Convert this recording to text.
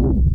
Ooh.